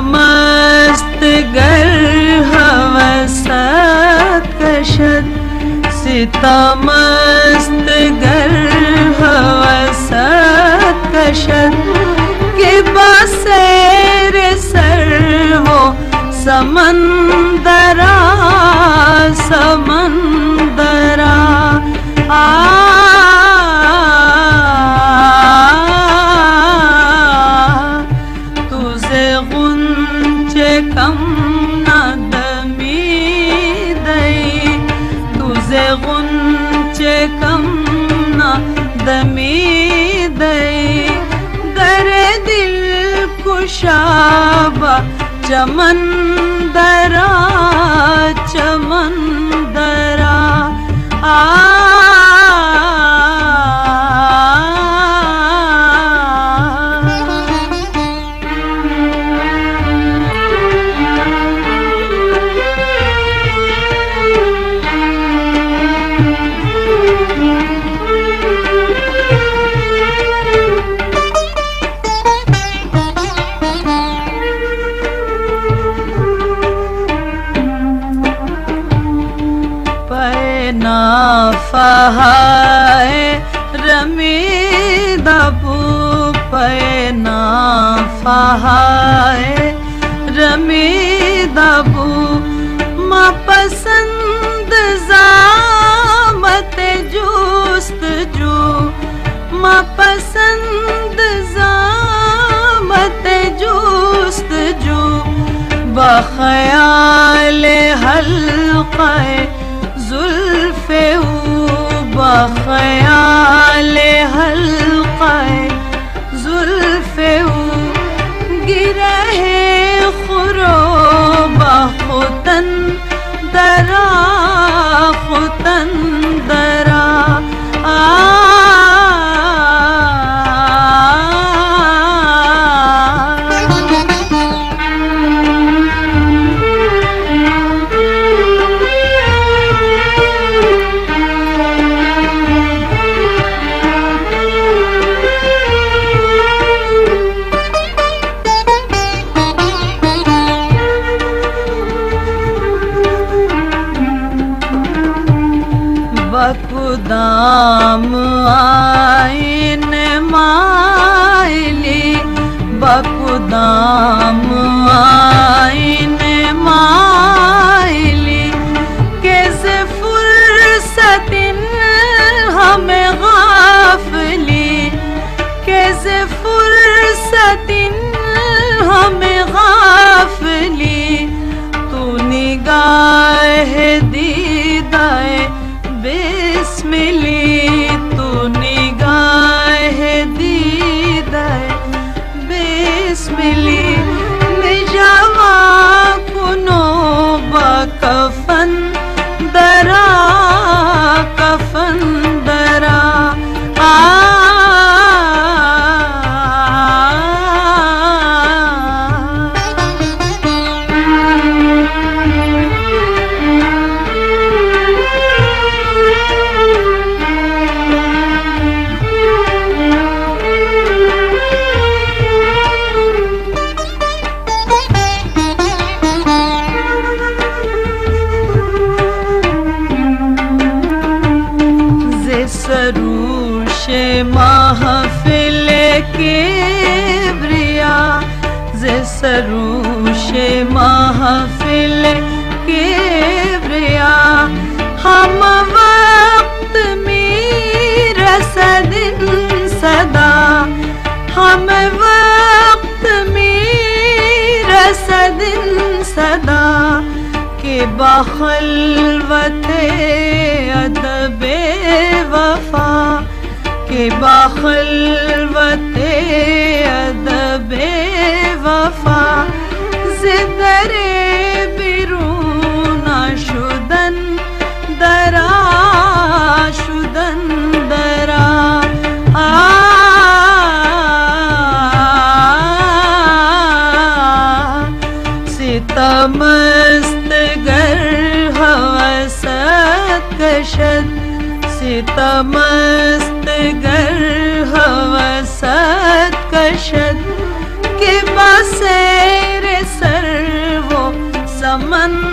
مست گر حوست کشد۔ سیتا مست گر حوست کشد۔ سمندرا سمندرا تجھے غنچے کم نہ دمی دئی کم دمی در دل کشابہ چمن درا چمن درا فہائے رمی دبو پے پینا فہائے رمی دبو ما پسند زامت جوست جو۔ ما پسند زامت جوست جو۔ بخیال حلقہ زلف او خیال حلقہ زلف او گرہ بکدام آئین مائلی بکدام آئین مائلی۔ کیسے فرصت ہمیں غافلی۔ کیسے فرصت ہمیں غافلی۔ تو نگاہ ملی سروش محفل کبریا، ز سروش محفل کبریا۔ ہم وقت میر صدن صدا، ہم وقت میر صدن صدا۔ کہ بخلوت ادب وفا کہ بخلوت ادب وفا زدر بیرون شدن درا شدن درا آ ستمست گر حوست کشد۔ ستمست گر ہوسد کشد کے بسیر سر وہ سمن